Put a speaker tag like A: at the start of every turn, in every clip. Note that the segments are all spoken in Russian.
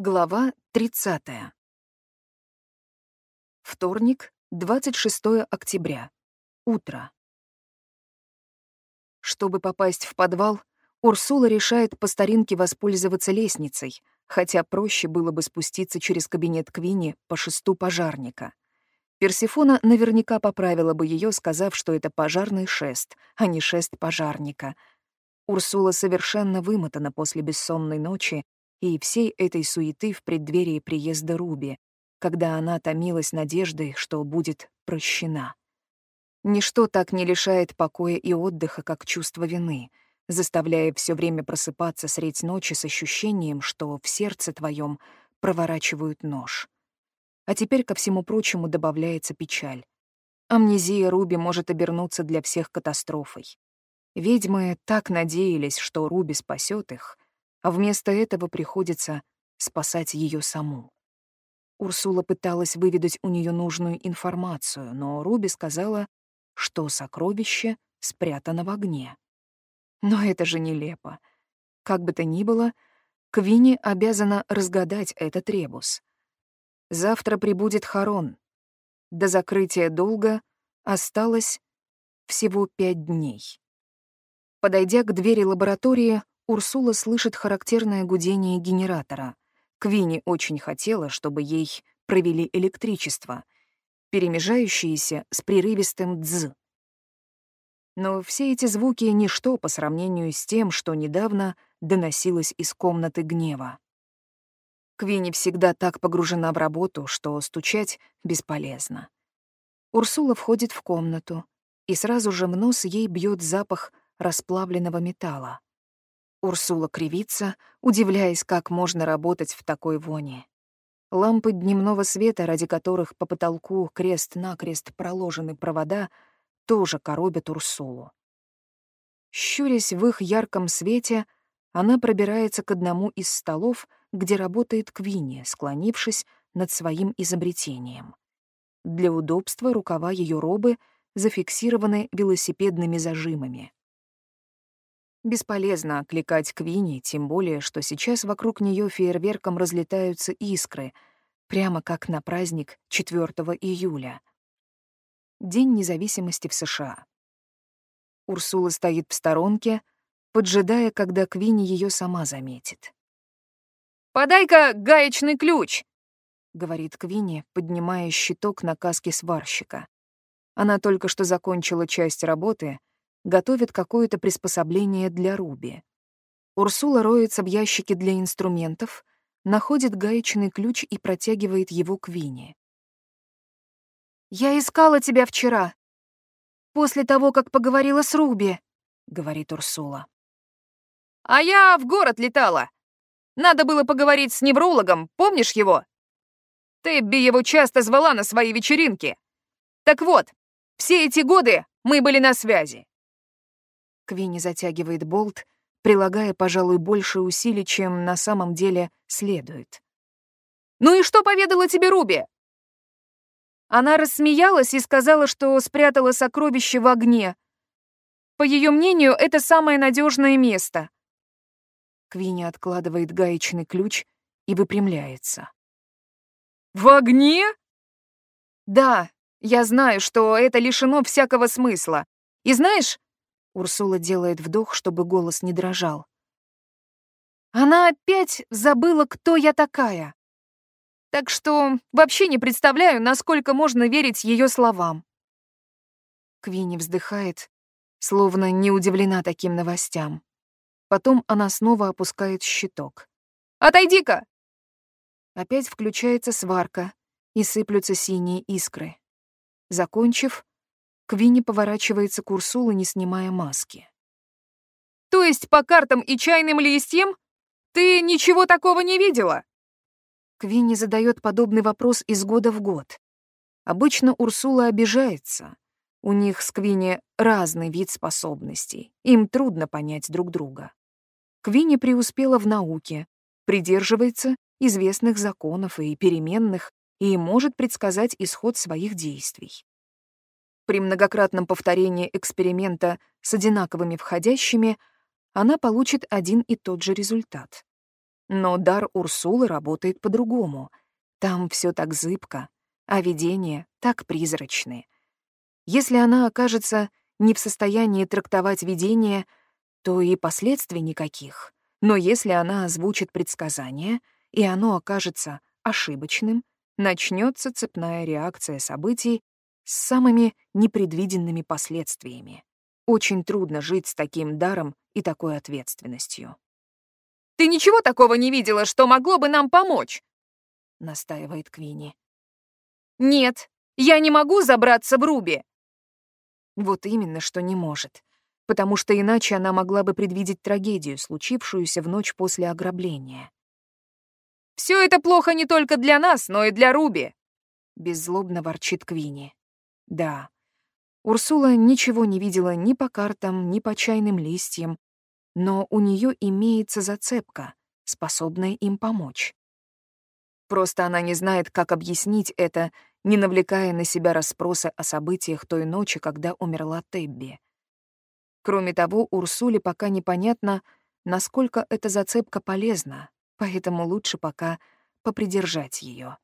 A: Глава 30. Вторник, 26 октября. Утро. Чтобы попасть в подвал, Урсула решает по старинке воспользоваться лестницей, хотя проще было бы спуститься через кабинет Квинни по шесту пожарника. Персифона наверняка поправила бы ее, сказав, что это пожарный шест, а не шест пожарника. Урсула совершенно вымотана после бессонной ночи и всей этой суеты в преддверии приезда Руби, когда она томилась надеждой, что будет прощена. Ничто так не лишает покоя и отдыха, как чувство вины, заставляя все время просыпаться средь ночи с ощущением, что в сердце твоем проворачивают нож. А теперь ко всему прочему добавляется печаль. Амнезия Руби может обернуться для всех катастрофой. Ведьмы так надеялись, что Руби спасет их — а вместо этого приходится спасать ее саму. Урсула пыталась выведать у нее нужную информацию, но Руби сказала, что сокровище спрятано в огне. Но это же нелепо. Как бы то ни было, Квинни обязана разгадать этот ребус. Завтра прибудет Харон. До закрытия долга осталось всего пять дней. Подойдя к двери лаборатории, Урсула слышит характерное гудение генератора. Квинни очень хотела, чтобы ей провели электричество, перемежающееся с прерывистым «дз». Но все эти звуки — ничто по сравнению с тем, что недавно доносилось из комнаты гнева. Квинни всегда так погружена в работу, что стучать бесполезно. Урсула входит в комнату, и сразу же в нос ей бьет запах расплавленного металла. Урсула кривится, удивляясь, как можно работать в такой воне. Лампы дневного света, ради которых по потолку крест-накрест проложены провода, тоже коробят Урсулу. Щурясь в их ярком свете, она пробирается к одному из столов, где работает Квинни, склонившись над своим изобретением. Для удобства рукава ее робы зафиксированы велосипедными зажимами. Бесполезно окликать Квинни, тем более, что сейчас вокруг нее фейерверком разлетаются искры, прямо как на праздник 4 июля. День независимости в США. Урсула стоит в сторонке, поджидая, когда Квинни ее сама заметит.
B: «Подай-ка гаечный ключ!»
A: — говорит Квинни, поднимая щиток на каске сварщика. Она только что закончила часть работы, готовит какое-то приспособление для Руби. Урсула роется в ящике для инструментов, находит гаечный ключ и протягивает его к Вине.
B: «Я искала тебя вчера, после того, как поговорила с Руби», — говорит Урсула. «А я в город летала. Надо было поговорить с неврологом, помнишь его? Тебби его часто звала на свои вечеринки. Так вот, все эти годы мы были на связи.
A: Квинни затягивает болт, прилагая, пожалуй, больше усилий, чем на самом деле следует.
B: «Ну и что поведала тебе Руби?» Она рассмеялась и сказала, что спрятала сокровище в огне. По ее мнению, это самое надежное место.
A: Квинни откладывает гаечный ключ и выпрямляется.
B: «В огне?» «Да, я знаю, что это лишено всякого смысла. И знаешь,
A: Урсула делает вдох, чтобы голос не дрожал.
B: Она опять забыла, кто я такая. Так что вообще не представляю, насколько можно верить ее словам.
A: Квинни вздыхает, словно не удивлена таким новостям. Потом она снова опускает щиток.
B: «Отойди-ка!»
A: Опять включается сварка, и сыплются синие искры. Закончив, Квинни поворачивается к Урсулу, не снимая маски.
B: «То есть по картам и чайным листьям ты ничего такого не видела?»
A: Квинни задает подобный вопрос из года в год. Обычно Урсула обижается. У них с Квинни разный вид способностей. Им трудно понять друг друга. Квинни преуспела в науке, придерживается известных законов и переменных и может предсказать исход своих действий. При многократном повторении эксперимента с одинаковыми входящими она получит один и тот же результат. Но дар Урсулы работает по-другому. Там все так зыбко, а видения так призрачны. Если она окажется не в состоянии трактовать видение, то и последствий никаких. Но если она озвучит предсказание, и оно окажется ошибочным, начнется цепная реакция событий с самыми непредвиденными последствиями. Очень трудно жить с таким даром и такой ответственностью.
B: «Ты ничего такого не видела, что могло бы нам помочь?»
A: — настаивает Квинни.
B: «Нет, я не могу забраться в Руби».
A: Вот именно, что не может, потому что иначе она могла бы предвидеть трагедию, случившуюся в ночь после ограбления.
B: «Все это плохо не только для нас, но и для Руби», —
A: беззлобно ворчит Квинни. Да, Урсула ничего не видела ни по картам, ни по чайным листьям, но у нее имеется зацепка, способная им помочь. Просто она не знает, как объяснить это, не навлекая на себя расспросы о событиях той ночи, когда умерла Тебби. Кроме того, Урсуле пока непонятно, насколько эта зацепка полезна, поэтому лучше пока попридержать ее.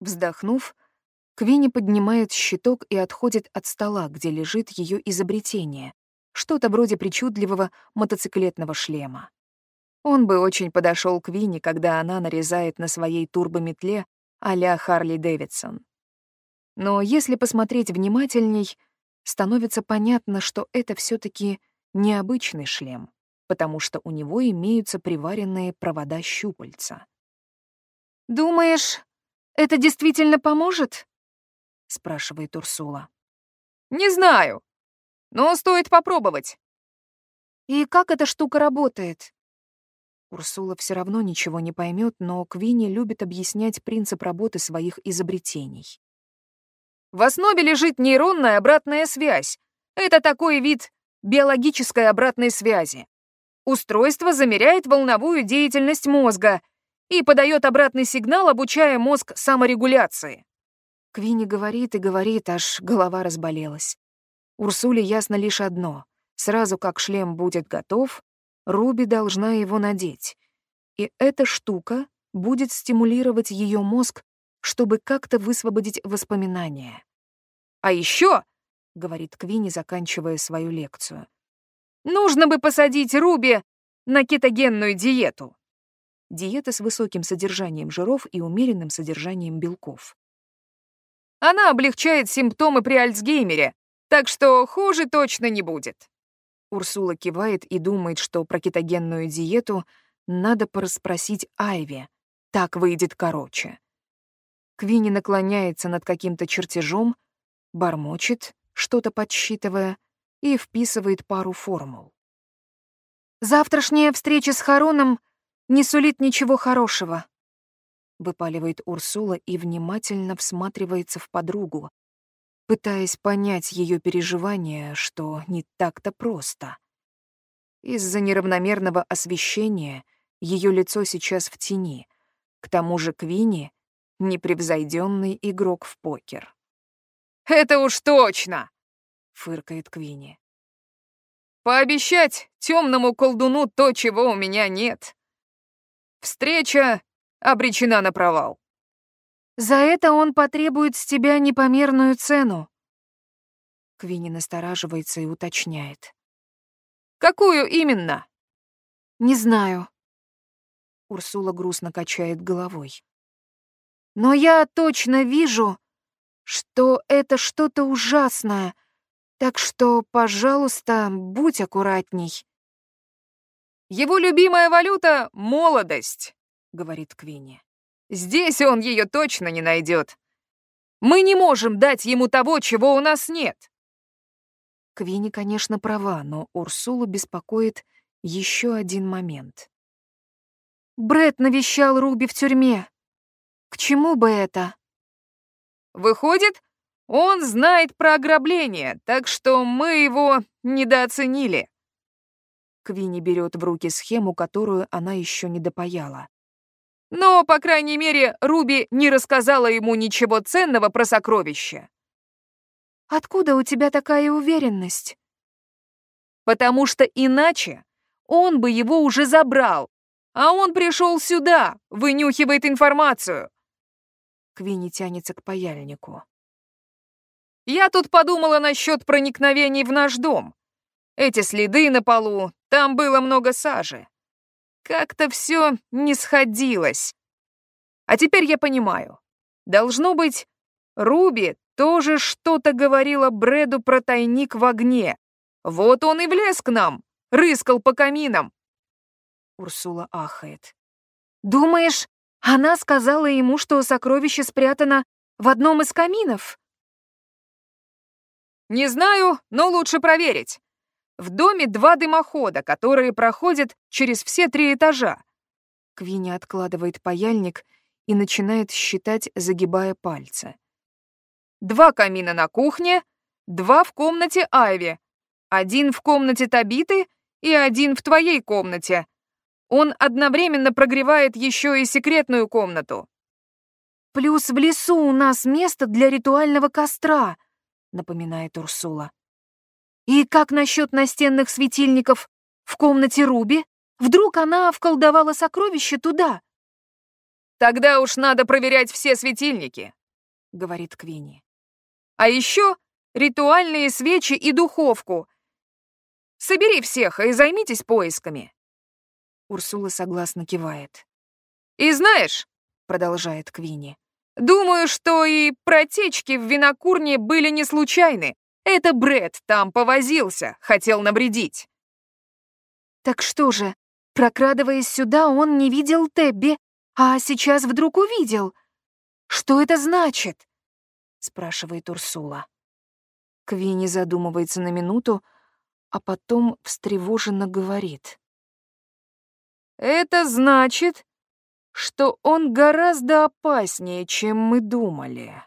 A: Вздохнув, Квинни поднимает щиток и отходит от стола, где лежит ее изобретение, что-то вроде причудливого мотоциклетного шлема. Он бы очень подошел к Винни, когда она нарезает на своей турбометле а-ля Харли Дэвидсон. Но если посмотреть внимательней, становится понятно, что это все таки необычный шлем, потому что у него имеются приваренные провода-щупальца.
B: «Думаешь, это действительно поможет?»
A: — спрашивает Урсула.
B: «Не знаю, но стоит попробовать».
A: «И как эта штука работает?» Урсула все равно ничего не поймет, но Квинни любит объяснять принцип работы своих изобретений.
B: В основе лежит нейронная обратная связь. Это такой вид биологической обратной связи. Устройство замеряет волновую деятельность мозга и подает обратный сигнал, обучая мозг саморегуляции.
A: Квинни говорит и говорит, аж голова разболелась. Урсуле ясно лишь одно. Сразу как шлем будет готов, Руби должна его надеть. И эта штука будет стимулировать ее мозг, чтобы как-то высвободить воспоминания.
B: «А еще, —
A: говорит Квинни, заканчивая свою лекцию, —
B: нужно бы посадить Руби на кетогенную диету».
A: Диета с высоким содержанием жиров и умеренным содержанием белков.
B: Она облегчает симптомы при Альцгеймере, так что хуже точно не будет.
A: Урсула кивает и думает, что про кетогенную диету надо порасспросить Айве. Так выйдет короче. Квинни наклоняется над каким-то чертежом, бормочет, что-то подсчитывая, и вписывает пару формул.
B: «Завтрашняя встреча с Хароном не сулит ничего хорошего», —
A: выпаливает Урсула и внимательно всматривается в подругу, пытаясь понять ее переживания, что не так-то просто. Из-за неравномерного освещения ее лицо сейчас в тени. К тому же Квинни — непревзойденный игрок в покер.
B: «Это уж точно!»
A: — фыркает Квинни.
B: «Пообещать темному колдуну то, чего у меня нет. Встреча обречена на провал.
A: За это он потребует с тебя непомерную цену. Квинни настораживается и уточняет.
B: Какую именно?
A: Не знаю. Урсула грустно качает головой. Но я точно вижу, что это что-то ужасное, так что, пожалуйста, будь аккуратней.
B: Его любимая валюта — молодость
A: говорит Квинни.
B: Здесь он ее точно не найдет. Мы не можем дать ему того, чего у нас нет.
A: Квинни, конечно, права, но Урсулу беспокоит еще один момент.
B: Бред навещал Руби в тюрьме. К чему бы это? Выходит, он знает про ограбление, так что мы его недооценили.
A: Квинни берет в руки схему, которую она еще не допаяла.
B: Но, по крайней мере, Руби не рассказала ему ничего ценного про сокровище.
A: «Откуда у тебя такая уверенность?»
B: «Потому что иначе он бы его уже забрал, А он пришел сюда, вынюхивает информацию.
A: Квинни тянется к паяльнику.
B: Я тут подумала насчет проникновений в наш дом. Эти следы на полу, там было много сажи. Как-то все не сходилось. А теперь я понимаю. Должно быть, Руби тоже что-то говорила Брэду про тайник в огне. Вот он и влез к нам, рыскал по каминам.
A: Урсула ахает.
B: «Думаешь, она сказала ему, что сокровище спрятано в одном из каминов?» «Не знаю, но лучше проверить. В доме два дымохода, которые проходят через все три этажа».
A: Квинни откладывает паяльник и начинает считать, загибая пальцы.
B: «Два камина на кухне, два в комнате Айви, один в комнате Табиты и один в твоей комнате. Он одновременно прогревает еще и секретную комнату».
A: «Плюс в лесу у нас место для ритуального костра», — напоминает Урсула. И как насчет настенных светильников в комнате Руби? Вдруг она вколдовала сокровище туда?
B: Тогда уж надо проверять все светильники, говорит Квинни. А еще ритуальные свечи и духовку. Собери всех и займитесь поисками.
A: Урсула согласно кивает.
B: И знаешь, продолжает Квинни, думаю, что и протечки в винокурне были не случайны. Это Бред там повозился, хотел навредить.
A: Так что же, прокрадываясь сюда, он не видел Тебби, а сейчас вдруг увидел. Что это значит? спрашивает Урсула. Квинни задумывается на минуту, а потом встревоженно говорит.
B: «Это значит, что он гораздо опаснее, чем мы думали».